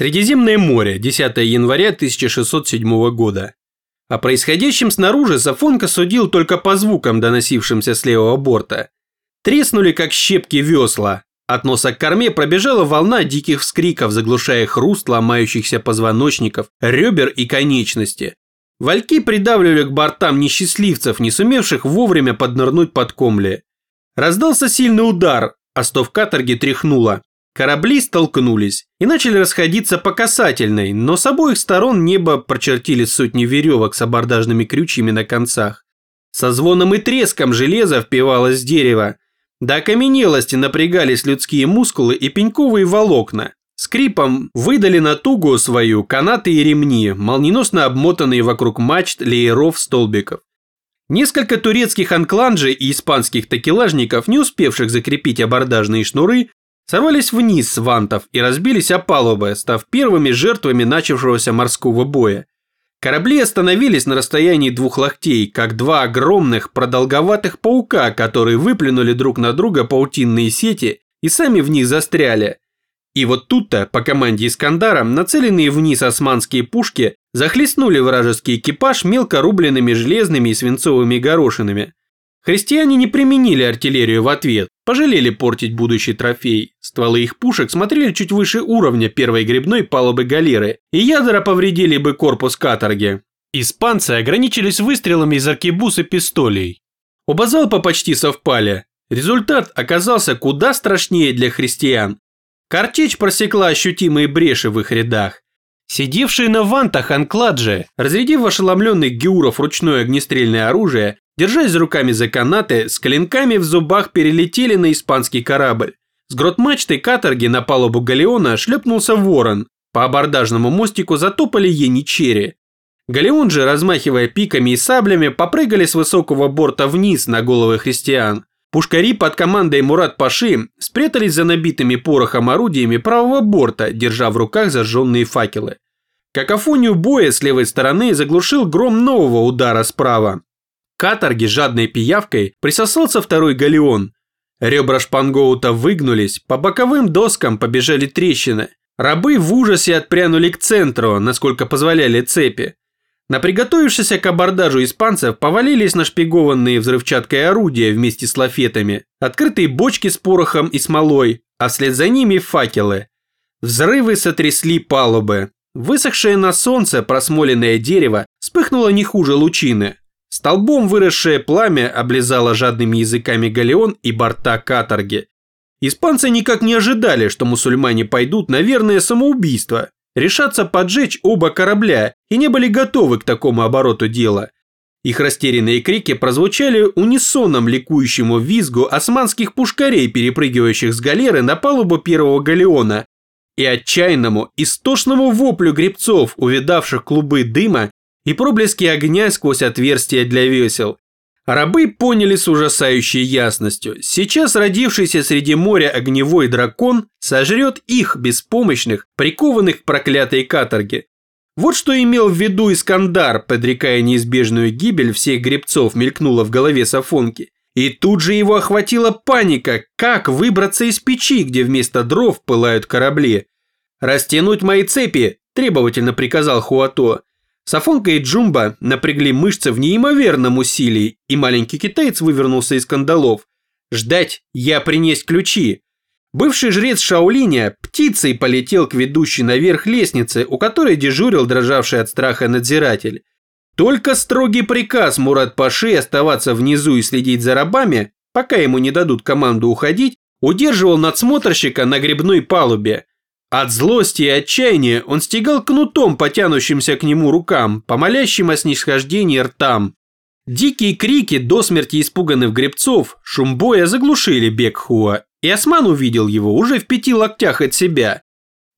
Средиземное море, 10 января 1607 года. О происходящем снаружи Сафонка судил только по звукам, доносившимся с левого борта. Треснули, как щепки весла. От носа к корме пробежала волна диких вскриков, заглушая хруст ломающихся позвоночников, ребер и конечности. Вальки придавливали к бортам несчастливцев, не сумевших вовремя поднырнуть под комли. Раздался сильный удар, а стов каторги тряхнуло. Корабли столкнулись и начали расходиться по касательной, но с обоих сторон небо прочертили сотни веревок с абордажными крючьями на концах. Со звоном и треском железо впивалось в дерево. До окаменелости напрягались людские мускулы и пеньковые волокна. Скрипом выдали на тугу свою канаты и ремни, молниеносно обмотанные вокруг мачт, лееров, столбиков. Несколько турецких анкланджей и испанских такелажников, не успевших закрепить абордажные шнуры, сорвались вниз с вантов и разбились о палубы, став первыми жертвами начавшегося морского боя. Корабли остановились на расстоянии двух локтей, как два огромных продолговатых паука, которые выплюнули друг на друга паутинные сети и сами в них застряли. И вот тут-то, по команде Искандара, нацеленные вниз османские пушки захлестнули вражеский экипаж мелко рубленными железными и свинцовыми горошинами. Христиане не применили артиллерию в ответ, пожалели портить будущий трофей. Стволы их пушек смотрели чуть выше уровня первой грибной палубы галеры, и ядра повредили бы корпус каторги. Испанцы ограничились выстрелами из аркебуз и пистолей. Оба залпа почти совпали. Результат оказался куда страшнее для христиан. Картечь просекла ощутимые бреши в их рядах. Сидевшие на вантах анкладжи, разрядив ошеломленных геуров ручное огнестрельное оружие, держась руками за канаты, с клинками в зубах перелетели на испанский корабль. С грот-мачтой каторги на палубу галеона шлепнулся ворон. По абордажному мостику затопали яничери. Галеон же, размахивая пиками и саблями, попрыгали с высокого борта вниз на головы христиан. Пушкари под командой Мурат Паши спрятались за набитыми порохом орудиями правого борта, держа в руках зажженные факелы. Какофонию боя с левой стороны заглушил гром нового удара справа. Каторги жадной пиявкой присосался второй галеон. Ребра шпангоута выгнулись, по боковым доскам побежали трещины. Рабы в ужасе отпрянули к центру, насколько позволяли цепи. На приготовившихся к абордажу испанцев повалились нашпигованные взрывчаткой орудия вместе с лафетами, открытые бочки с порохом и смолой, а вслед за ними факелы. Взрывы сотрясли палубы. Высохшее на солнце просмоленное дерево вспыхнуло не хуже лучины. Столбом выросшее пламя облизало жадными языками галеон и борта каторги. Испанцы никак не ожидали, что мусульмане пойдут на верное самоубийство решаться поджечь оба корабля и не были готовы к такому обороту дела. Их растерянные крики прозвучали унисоном ликующему визгу османских пушкарей, перепрыгивающих с галеры на палубу первого галеона, и отчаянному, истошному воплю гребцов, увидавших клубы дыма и проблески огня сквозь отверстия для весел. Рабы поняли с ужасающей ясностью. Сейчас родившийся среди моря огневой дракон сожрет их, беспомощных, прикованных к проклятой каторге. Вот что имел в виду Искандар, подрекая неизбежную гибель всех гребцов, мелькнуло в голове Сафонки. И тут же его охватила паника, как выбраться из печи, где вместо дров пылают корабли. «Растянуть мои цепи!» – требовательно приказал Хуато. Сафонка и Джумба напрягли мышцы в неимоверном усилии, и маленький китаец вывернулся из кандалов. «Ждать! Я принес ключи!» Бывший жрец Шаолиня птицей полетел к ведущей наверх лестнице, у которой дежурил дрожавший от страха надзиратель. Только строгий приказ Мурат Паши оставаться внизу и следить за рабами, пока ему не дадут команду уходить, удерживал надсмотрщика на грибной палубе. От злости и отчаяния он стегал кнутом потянущимся к нему рукам, по молящим о снисхождении ртам. Дикие крики до смерти испуганных гребцов шум боя заглушили бег Хуа, и Осман увидел его уже в пяти локтях от себя.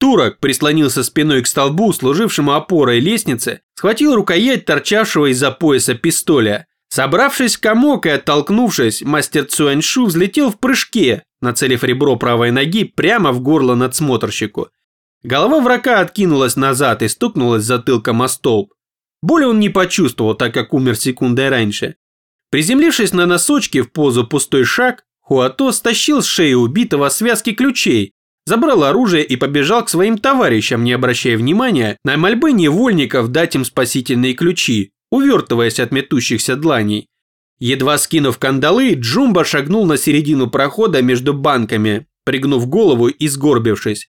Турок прислонился спиной к столбу, служившему опорой лестницы, схватил рукоять торчавшего из-за пояса пистоля. Собравшись в комок и оттолкнувшись, мастер Цуаньшу взлетел в прыжке, нацелив ребро правой ноги прямо в горло надсмотрщику. Голова врага откинулась назад и стукнулась затылком о столб. Боли он не почувствовал, так как умер секундой раньше. Приземлившись на носочки в позу пустой шаг, Хуато стащил с шеи убитого связки ключей, забрал оружие и побежал к своим товарищам, не обращая внимания на мольбы невольников дать им спасительные ключи, увертываясь от метущихся дланей. Едва скинув кандалы, Джумба шагнул на середину прохода между банками, пригнув голову и сгорбившись.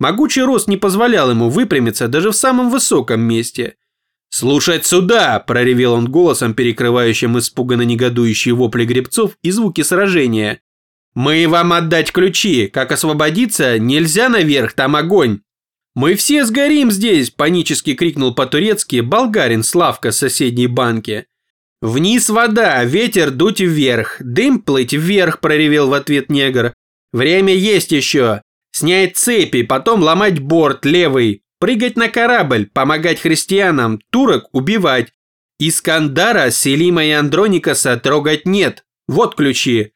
Могучий рост не позволял ему выпрямиться даже в самом высоком месте. «Слушать сюда!» – проревел он голосом, перекрывающим испуганно негодующие вопли гребцов и звуки сражения. «Мы вам отдать ключи! Как освободиться? Нельзя наверх, там огонь!» «Мы все сгорим здесь!» – панически крикнул по-турецки болгарин Славка с соседней банки. «Вниз вода, ветер дуть вверх, дым плыть вверх!» – проревел в ответ негр. «Время есть еще! Снять цепи, потом ломать борт левый, прыгать на корабль, помогать христианам, турок убивать. Искандара, Селима и Андроникаса трогать нет. Вот ключи.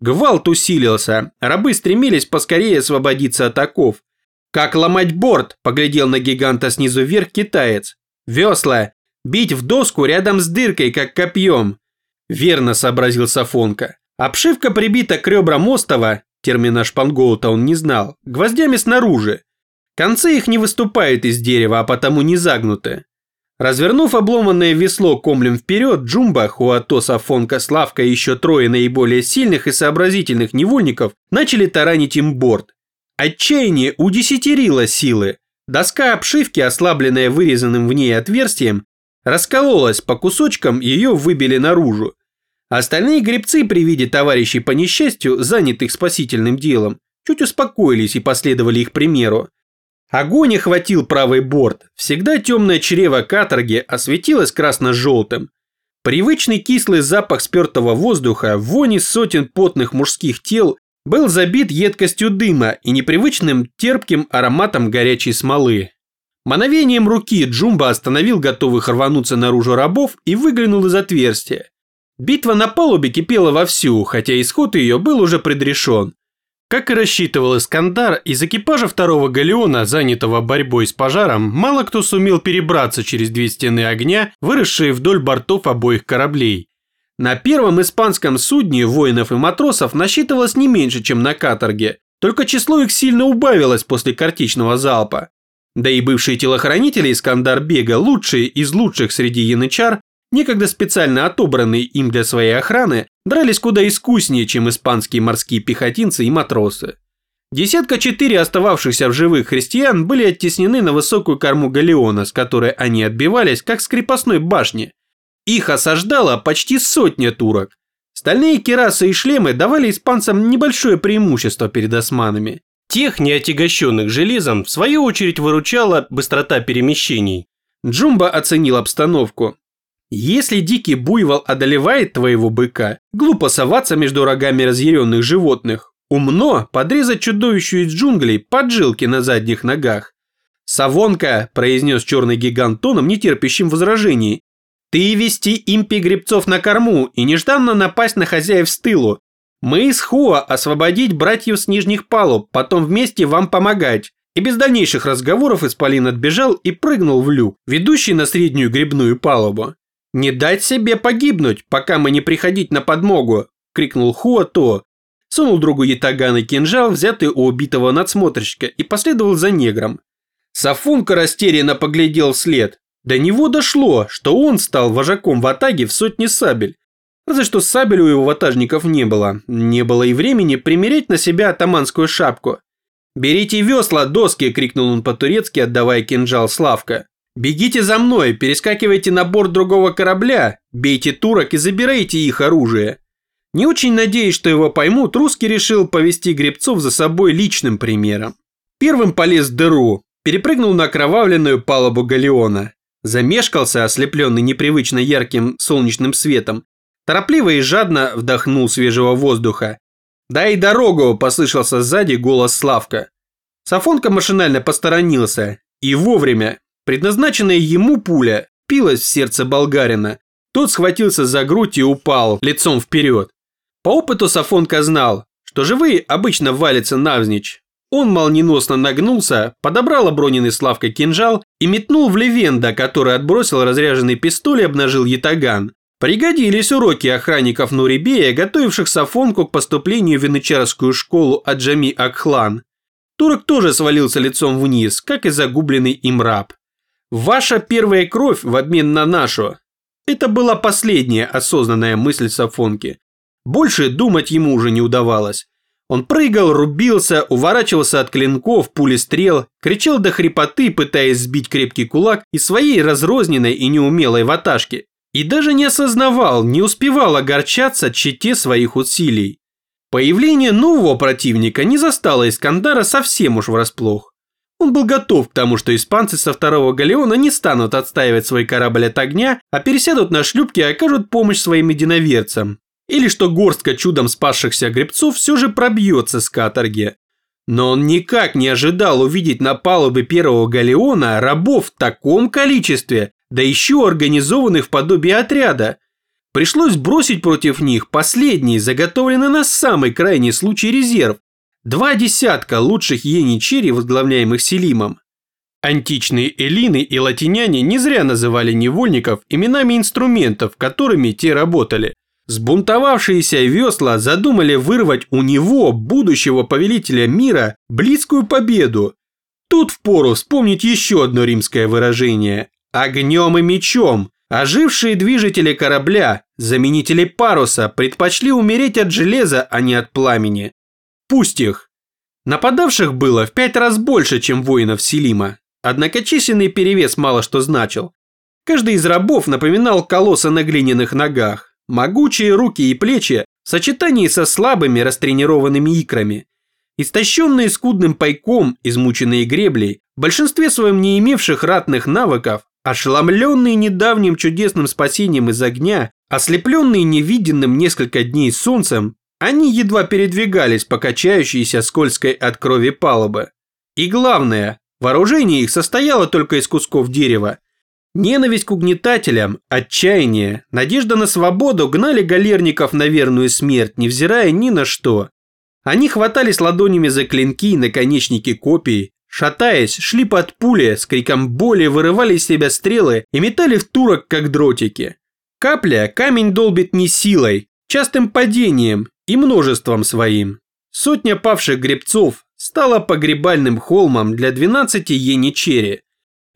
Гвалт усилился. Рабы стремились поскорее освободиться от оков. «Как ломать борт?» – поглядел на гиганта снизу вверх китаец. «Весла. Бить в доску рядом с дыркой, как копьем». Верно сообразил Сафонка. Обшивка прибита к ребрам остова, термина шпангоута он не знал, гвоздями снаружи. Концы их не выступают из дерева, а потому не загнуты. Развернув обломанное весло комлем вперед, Джумба, Хуатоса, Фонка, Славка и еще трое наиболее сильных и сообразительных невольников начали таранить им борт. Отчаяние удесятерило силы. Доска обшивки, ослабленная вырезанным в ней отверстием, раскололась по кусочкам, ее выбили наружу. Остальные гребцы при виде товарищей по несчастью, занятых спасительным делом, чуть успокоились и последовали их примеру. Огонь охватил правый борт. Всегда темное чрево каторги осветилось красно-желтым. Привычный кислый запах спертого воздуха, вони сотен потных мужских тел был забит едкостью дыма и непривычным терпким ароматом горячей смолы. Мановением руки Джумба остановил готовых рвануться наружу рабов и выглянул из отверстия. Битва на палубе кипела вовсю, хотя исход ее был уже предрешен. Как и рассчитывал Искандар, из экипажа второго галеона, занятого борьбой с пожаром, мало кто сумел перебраться через две стены огня, выросшие вдоль бортов обоих кораблей. На первом испанском судне воинов и матросов насчитывалось не меньше, чем на каторге, только число их сильно убавилось после картичного залпа. Да и бывшие телохранители Искандар Бега, лучшие из лучших среди янычар, некогда специально отобранные им для своей охраны, дрались куда искуснее, чем испанские морские пехотинцы и матросы. Десятка четыре остававшихся в живых христиан были оттеснены на высокую корму галеона, с которой они отбивались, как с крепостной башни. Их осаждала почти сотня турок. Стальные керасы и шлемы давали испанцам небольшое преимущество перед османами. Тех, не отягощенных железом, в свою очередь выручала быстрота перемещений. Джумба оценил обстановку. Если дикий буйвол одолевает твоего быка, глупо соваться между рогами разъяренных животных. Умно подрезать чудовищу из джунглей поджилки на задних ногах. «Савонка», – произнес черный гигант тоном, нетерпящим возражений, – «ты вести импи гребцов на корму и нежданно напасть на хозяев с тылу. Мы из Хуа освободить братьев с нижних палуб, потом вместе вам помогать». И без дальнейших разговоров Исполин отбежал и прыгнул в люк, ведущий на среднюю грибную палубу. «Не дать себе погибнуть, пока мы не приходить на подмогу!» – крикнул Хуато. Сунул другу ятаган и кинжал, взятый у убитого надсмотрщика, и последовал за негром. Сафунка растерянно поглядел вслед. До него дошло, что он стал вожаком в атаге в сотне сабель. Разве что сабель у его ватажников не было. Не было и времени примерить на себя атаманскую шапку. «Берите весла, доски!» – крикнул он по-турецки, отдавая кинжал Славка. Бегите за мной, перескакивайте на борт другого корабля, бейте турок и забирайте их оружие. Не очень надеясь, что его поймут, русский решил повести гребцов за собой личным примером. Первым полез в дыру, перепрыгнул на окровавленную палубу галеона. Замешкался, ослепленный непривычно ярким солнечным светом. Торопливо и жадно вдохнул свежего воздуха. «Дай дорогу!» – послышался сзади голос Славка. Сафонка машинально посторонился. И вовремя, Предназначенная ему пуля пилась в сердце болгарина. Тот схватился за грудь и упал лицом вперед. По опыту Сафонка знал, что живые обычно валятся навзничь. Он молниеносно нагнулся, подобрал оброненный Славкой кинжал и метнул в Левенда, который отбросил разряженный пистоль и обнажил ятаган. Пригодились уроки охранников Нурибея, готовивших Сафонку к поступлению в янычарскую школу Аджами Акхлан. Турок тоже свалился лицом вниз, как и загубленный им раб. «Ваша первая кровь в обмен на нашу». Это была последняя осознанная мысль Сафонки. Больше думать ему уже не удавалось. Он прыгал, рубился, уворачивался от клинков, пули стрел, кричал до хрипоты, пытаясь сбить крепкий кулак из своей разрозненной и неумелой ваташки. И даже не осознавал, не успевал огорчаться чете своих усилий. Появление нового противника не застало Искандара совсем уж врасплох. Он был готов к тому, что испанцы со второго галеона не станут отстаивать свой корабль от огня, а пересядут на шлюпки и окажут помощь своим единоверцам. Или что горстка чудом спасшихся гребцов все же пробьется с каторги. Но он никак не ожидал увидеть на палубе первого галеона рабов в таком количестве, да еще организованных в подобие отряда. Пришлось бросить против них последний, заготовленный на самый крайний случай резерв. Два десятка лучших еничери, возглавляемых Селимом. Античные эллины и латиняне не зря называли невольников именами инструментов, которыми те работали – Сбунтовавшиеся весла задумали вырвать у него, будущего повелителя мира, близкую победу. Тут впору вспомнить еще одно римское выражение – огнем и мечом. Ожившие движители корабля, заменители паруса, предпочли умереть от железа, а не от пламени. Пусть их. Нападавших было в пять раз больше, чем воинов Селима, однако численный перевес мало что значил. Каждый из рабов напоминал колосса на глиняных ногах, Могучие руки и плечи в сочетании со слабыми растренированными икрами. Истощенные скудным пайком, измученные греблей, в большинстве своем не имевших ратных навыков, ошеломленные недавним чудесным спасением из огня, ослепленные невиденным несколько дней солнцем, они едва передвигались по качающейся скользкой от крови палубы. И главное, вооружение их состояло только из кусков дерева, Ненависть к угнетателям, отчаяние, надежда на свободу гнали галерников на верную смерть, невзирая ни на что. Они хватались ладонями за клинки и наконечники копий, шатаясь, шли под пули, с криком боли вырывали из себя стрелы и метали в турок, как дротики. Капля камень долбит не силой, частым падением и множеством своим. Сотня павших гребцов стала погребальным холмом для 12 еничери,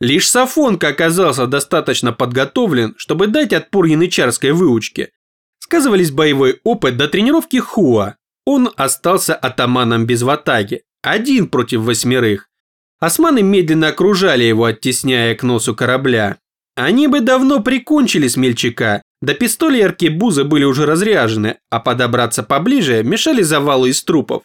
Лишь Сафонка оказался достаточно подготовлен, чтобы дать отпор янычарской выучке. Сказывались боевой опыт до тренировки Хуа. Он остался атаманом без ватаги, один против восьмерых. Османы медленно окружали его, оттесняя к носу корабля. Они бы давно прикончили смельчака, да пистоли и были уже разряжены, а подобраться поближе мешали завалу из трупов.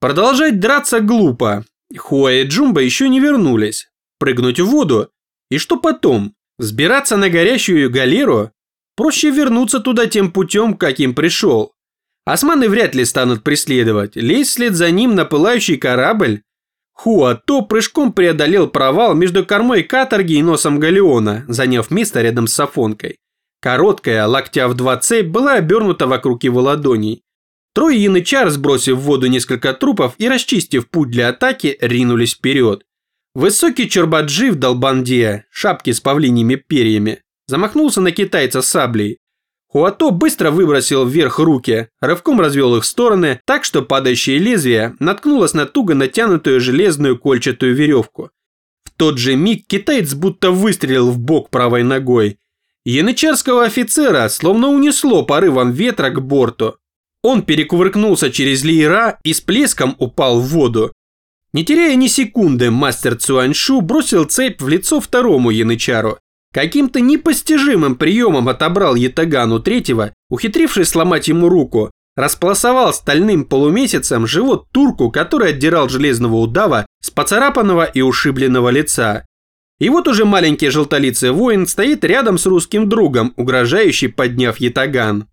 Продолжать драться глупо. Хуа и Джумба еще не вернулись прыгнуть в воду. И что потом? Сбираться на горящую галеру? Проще вернуться туда тем путем, каким пришел. Османы вряд ли станут преследовать, лезть вслед за ним на пылающий корабль. Хуа то прыжком преодолел провал между кормой каторги и носом галеона, заняв место рядом с Сафонкой. Короткая, локтя в два цепь, была обернута вокруг его ладоней. Трое янычар, сбросив в воду несколько трупов и расчистив путь для атаки, ринулись вперед. Высокий Чорбаджи в долбанде, шапки с павлиньими перьями, замахнулся на китайца саблей. Хуато быстро выбросил вверх руки, рывком развел их в стороны, так что падающее лезвие наткнулось на туго натянутую железную кольчатую веревку. В тот же миг китаец будто выстрелил в бок правой ногой. Янычарского офицера словно унесло порывом ветра к борту. Он перекувыркнулся через лиера и с плеском упал в воду. Не теряя ни секунды, мастер Цуаньшу бросил цепь в лицо второму янычару. Каким-то непостижимым приемом отобрал Ятагану третьего, ухитрившись сломать ему руку, располосовал стальным полумесяцем живот турку, который отдирал железного удава с поцарапанного и ушибленного лица. И вот уже маленький желтолицый воин стоит рядом с русским другом, угрожающий подняв ятаган.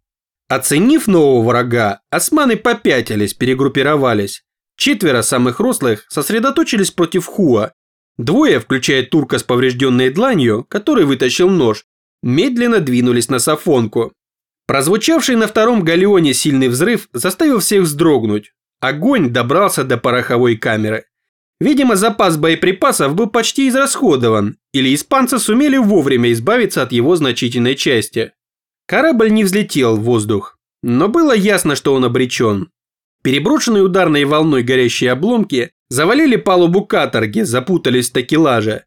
Оценив нового врага, османы попятились, перегруппировались. Четверо самых рослых сосредоточились против Хуа. Двое, включая турка с поврежденной дланью, который вытащил нож, медленно двинулись на Сафонку. Прозвучавший на втором галеоне сильный взрыв заставил всех вздрогнуть. Огонь добрался до пороховой камеры. Видимо, запас боеприпасов был почти израсходован, или испанцы сумели вовремя избавиться от его значительной части. Корабль не взлетел в воздух, но было ясно, что он обречен. Переброшенные ударной волной горящие обломки завалили палубу каторги, запутались в такелаже.